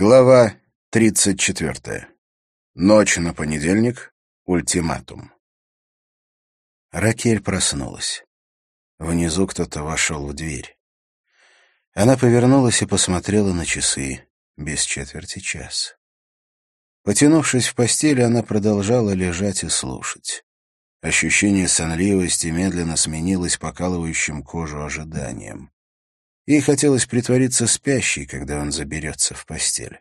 Глава 34. Ночь на понедельник. Ультиматум. Ракель проснулась. Внизу кто-то вошел в дверь. Она повернулась и посмотрела на часы. Без четверти час. Потянувшись в постели, она продолжала лежать и слушать. Ощущение сонливости медленно сменилось покалывающим кожу ожиданием. Ей хотелось притвориться спящей, когда он заберется в постель.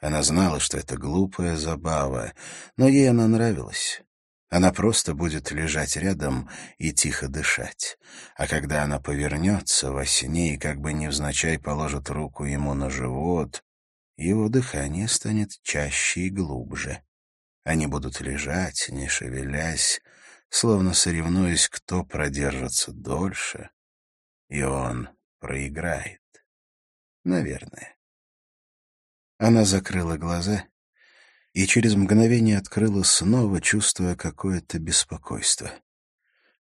Она знала, что это глупая забава, но ей она нравилась. Она просто будет лежать рядом и тихо дышать. А когда она повернется во сне и как бы невзначай положит руку ему на живот, его дыхание станет чаще и глубже. Они будут лежать, не шевелясь, словно соревнуясь, кто продержится дольше. И он проиграет. Наверное. Она закрыла глаза и через мгновение открыла снова, чувствуя какое-то беспокойство.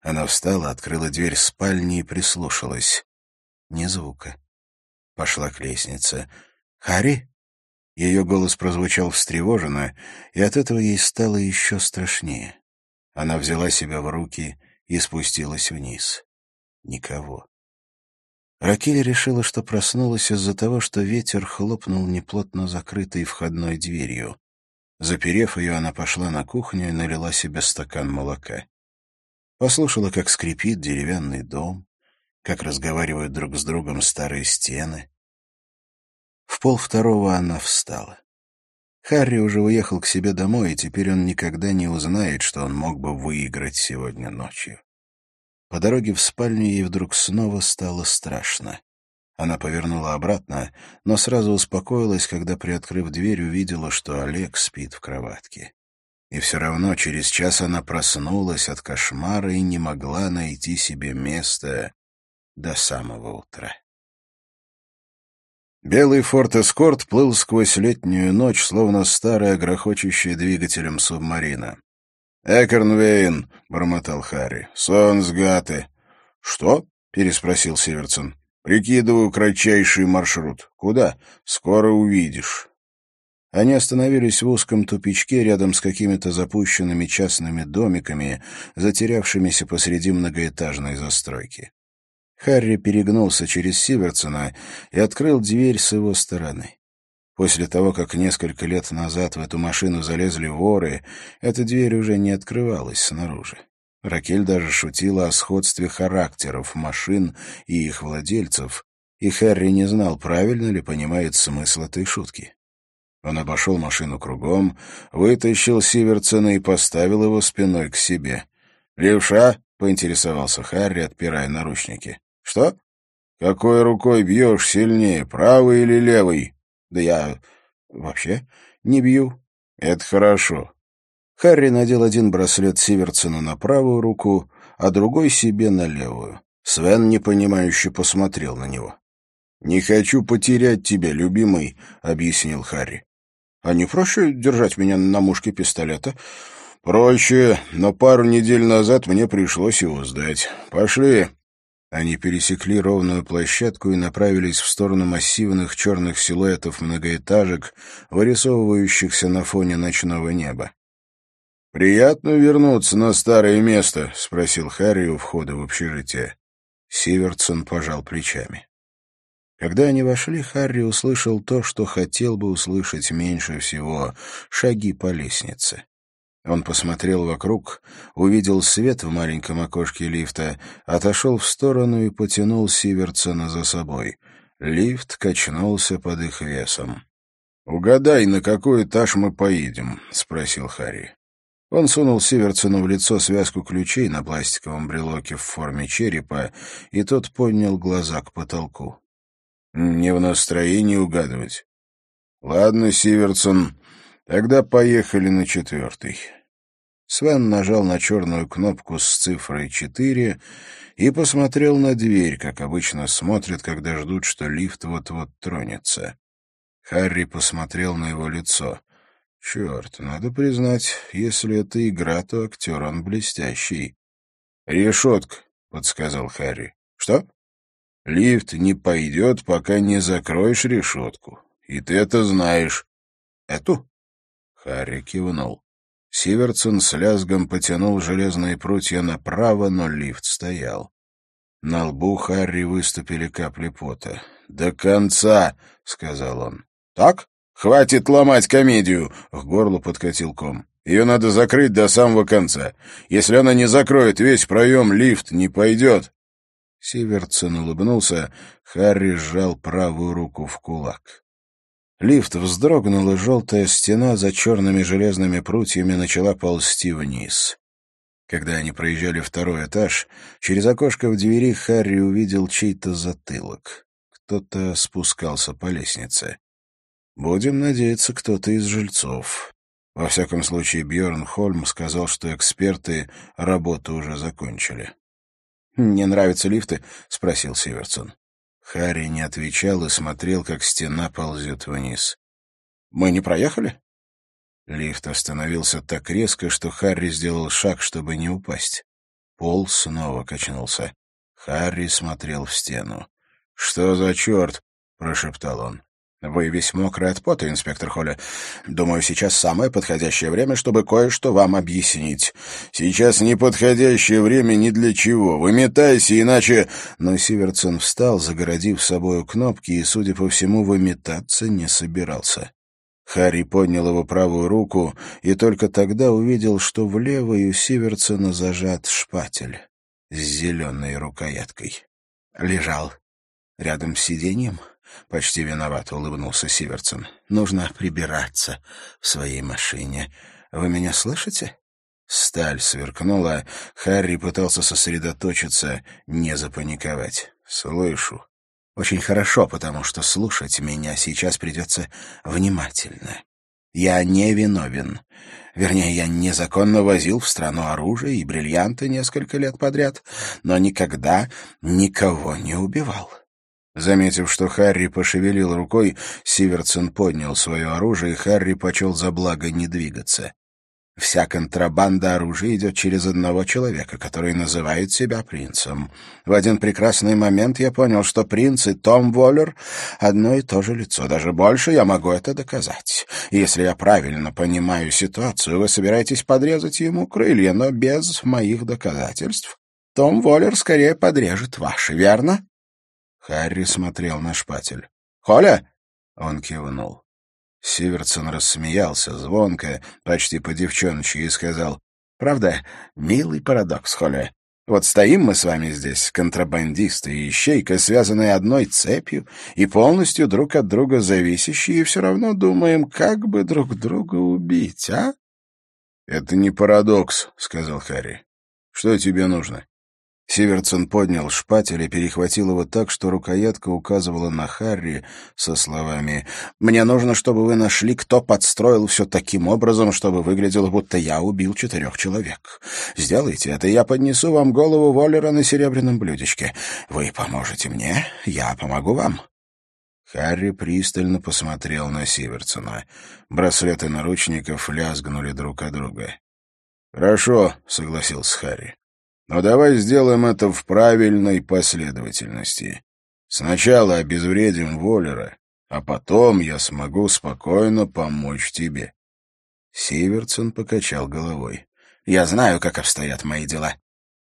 Она встала, открыла дверь спальни и прислушалась. Ни звука. Пошла к лестнице. «Харри?» Ее голос прозвучал встревоженно, и от этого ей стало еще страшнее. Она взяла себя в руки и спустилась вниз. Никого. Ракель решила, что проснулась из-за того, что ветер хлопнул неплотно закрытой входной дверью. Заперев ее, она пошла на кухню и налила себе стакан молока. Послушала, как скрипит деревянный дом, как разговаривают друг с другом старые стены. В пол второго она встала. Харри уже уехал к себе домой, и теперь он никогда не узнает, что он мог бы выиграть сегодня ночью. По дороге в спальню ей вдруг снова стало страшно. Она повернула обратно, но сразу успокоилась, когда, приоткрыв дверь, увидела, что Олег спит в кроватке. И все равно через час она проснулась от кошмара и не могла найти себе места до самого утра. Белый форт Эскорт плыл сквозь летнюю ночь, словно старая, грохочущая двигателем субмарина. «Экернвейн», — бормотал Харри, — «Сонсгаты». «Что?» — переспросил Сиверсон. «Прикидываю кратчайший маршрут. Куда? Скоро увидишь». Они остановились в узком тупичке рядом с какими-то запущенными частными домиками, затерявшимися посреди многоэтажной застройки. Харри перегнулся через Сиверсона и открыл дверь с его стороны. После того, как несколько лет назад в эту машину залезли воры, эта дверь уже не открывалась снаружи. Ракель даже шутила о сходстве характеров машин и их владельцев, и Харри не знал, правильно ли понимает смысл этой шутки. Он обошел машину кругом, вытащил Сиверсона и поставил его спиной к себе. «Левша?» — поинтересовался Харри, отпирая наручники. «Что? Какой рукой бьешь сильнее, правой или левой?» Да я вообще не бью. Это хорошо. Харри надел один браслет Сиверсону на правую руку, а другой себе на левую. Свен непонимающе посмотрел на него. «Не хочу потерять тебя, любимый», — объяснил Харри. «А не проще держать меня на мушке пистолета?» «Проще, но пару недель назад мне пришлось его сдать. Пошли». Они пересекли ровную площадку и направились в сторону массивных черных силуэтов многоэтажек, вырисовывающихся на фоне ночного неба. «Приятно вернуться на старое место?» — спросил Харри у входа в общежитие. Сивертсон пожал плечами. Когда они вошли, Харри услышал то, что хотел бы услышать меньше всего — шаги по лестнице. Он посмотрел вокруг, увидел свет в маленьком окошке лифта, отошел в сторону и потянул Сиверсона за собой. Лифт качнулся под их весом. «Угадай, на какой этаж мы поедем?» — спросил Харри. Он сунул Сиверсону в лицо связку ключей на пластиковом брелоке в форме черепа, и тот поднял глаза к потолку. «Не в настроении угадывать». «Ладно, Сиверсон, Тогда поехали на четвертый. Свен нажал на черную кнопку с цифрой четыре и посмотрел на дверь, как обычно смотрят, когда ждут, что лифт вот-вот тронется. Харри посмотрел на его лицо. Черт, надо признать, если это игра, то актер он блестящий. «Решетка», — подсказал Харри. «Что?» «Лифт не пойдет, пока не закроешь решетку. И ты это знаешь. Эту? Харри кивнул. Сиверсон с лязгом потянул железные прутья направо, но лифт стоял. На лбу Харри выступили капли пота. «До конца!» — сказал он. «Так? Хватит ломать комедию!» — к горлу подкатил ком. «Ее надо закрыть до самого конца. Если она не закроет весь проем, лифт не пойдет». Сиверсон улыбнулся, Харри сжал правую руку в кулак. Лифт вздрогнул, и желтая стена за черными железными прутьями начала ползти вниз. Когда они проезжали второй этаж, через окошко в двери Харри увидел чей-то затылок. Кто-то спускался по лестнице. Будем надеяться, кто-то из жильцов. Во всяком случае, Бьорн Хольм сказал, что эксперты работу уже закончили. «Не нравятся лифты?» — спросил Сиверсон. Харри не отвечал и смотрел, как стена ползет вниз. «Мы не проехали?» Лифт остановился так резко, что Харри сделал шаг, чтобы не упасть. Пол снова качнулся. Харри смотрел в стену. «Что за черт?» — прошептал он. «Вы весь мокрый от пота, инспектор Холли. Думаю, сейчас самое подходящее время, чтобы кое-что вам объяснить. Сейчас неподходящее время ни для чего. Выметайся, иначе...» Но Сиверсон встал, загородив собою кнопки, и, судя по всему, выметаться не собирался. Харри поднял его правую руку и только тогда увидел, что в левой у Сиверсона зажат шпатель с зеленой рукояткой. Лежал рядом с сиденьем. Почти виновато улыбнулся Сиверсон. Нужно прибираться в своей машине. Вы меня слышите? Сталь сверкнула. Харри пытался сосредоточиться, не запаниковать. «Слышу», очень хорошо, потому что слушать меня сейчас придется внимательно. Я не виновен. Вернее, я незаконно возил в страну оружие и бриллианты несколько лет подряд, но никогда никого не убивал. Заметив, что Харри пошевелил рукой, Сиверсон поднял свое оружие, и Харри почел за благо не двигаться. Вся контрабанда оружия идет через одного человека, который называет себя принцем. В один прекрасный момент я понял, что принц и Том Воллер — одно и то же лицо. Даже больше я могу это доказать. Если я правильно понимаю ситуацию, вы собираетесь подрезать ему крылья, но без моих доказательств. Том Воллер скорее подрежет ваши, верно? Харри смотрел на шпатель. «Холя?» Он кивнул. Сиверсон рассмеялся звонко, почти по-девчоночи, и сказал, «Правда, милый парадокс, Холли. Вот стоим мы с вами здесь, контрабандисты и ищейка, связанные одной цепью и полностью друг от друга зависящие, и все равно думаем, как бы друг друга убить, а?» «Это не парадокс», — сказал Харри. «Что тебе нужно?» Сиверсон поднял шпатель и перехватил его так, что рукоятка указывала на Харри со словами «Мне нужно, чтобы вы нашли, кто подстроил все таким образом, чтобы выглядело, будто я убил четырех человек. Сделайте это, и я поднесу вам голову Воллера на серебряном блюдечке. Вы поможете мне, я помогу вам». Харри пристально посмотрел на Сиверсона. Браслеты наручников лязгнули друг от друга. «Хорошо», — согласился Харри. Но давай сделаем это в правильной последовательности. Сначала обезвредим Воллера, а потом я смогу спокойно помочь тебе. Сиверсон покачал головой. «Я знаю, как обстоят мои дела.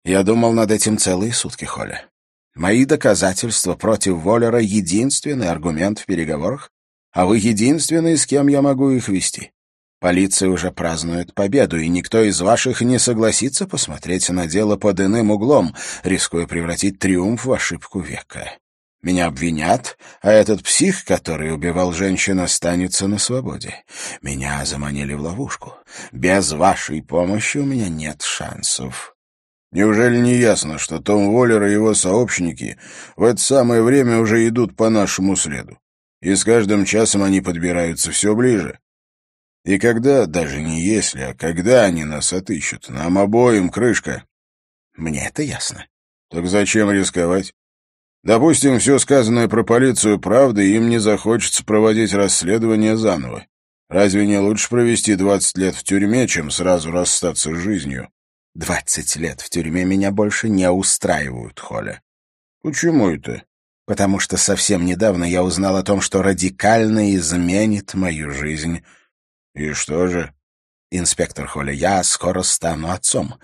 Я думал над этим целые сутки, Холя. Мои доказательства против Воллера — единственный аргумент в переговорах, а вы единственный, с кем я могу их вести. Полиция уже празднует победу, и никто из ваших не согласится посмотреть на дело под иным углом, рискуя превратить триумф в ошибку века. Меня обвинят, а этот псих, который убивал женщин, останется на свободе. Меня заманили в ловушку. Без вашей помощи у меня нет шансов. Неужели не ясно, что Том Воллер и его сообщники в это самое время уже идут по нашему следу? И с каждым часом они подбираются все ближе. И когда, даже не если, а когда они нас отыщут, нам обоим крышка. Мне это ясно. Так зачем рисковать? Допустим, все сказанное про полицию правда, и им не захочется проводить расследование заново. Разве не лучше провести двадцать лет в тюрьме, чем сразу расстаться с жизнью? Двадцать лет в тюрьме меня больше не устраивают, Холя. Почему это? потому что совсем недавно я узнал о том, что радикально изменит мою жизнь. И что же? Инспектор Холли, я скоро стану отцом.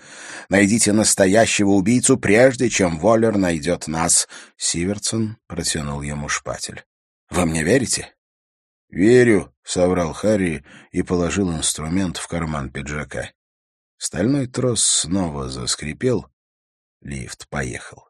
Найдите настоящего убийцу, прежде чем Воллер найдет нас. Сиверсон протянул ему шпатель. Вы мне верите? Верю, соврал Харри и положил инструмент в карман пиджака. Стальной трос снова заскрипел. Лифт поехал.